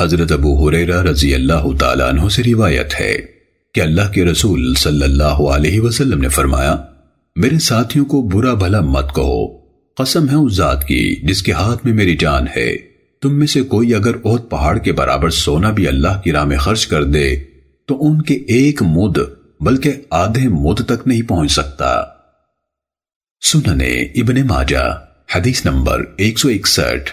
حضرت ابو حریرہ رضی اللہ تعالیٰ عنہ سے روایت ہے کہ اللہ کے رسول صلی اللہ علیہ وسلم نے فرمایا، میرے ساتھیوں کو برا بھلا مت کہو، قسم ہے اس ذات کی جس کے ہاتھ میں میری جان ہے۔ تم میں سے کوئی اگر اہد پہاڑ کے برابر سونا بھی اللہ کی راہ میں خرچ کر دے، تو ان کے ایک مد بلکہ آدھے مد تک نہیں پہنچ سکتا۔ سننے ابن ماجہ، حدیث نمبر ایک سو اکسٹھ۔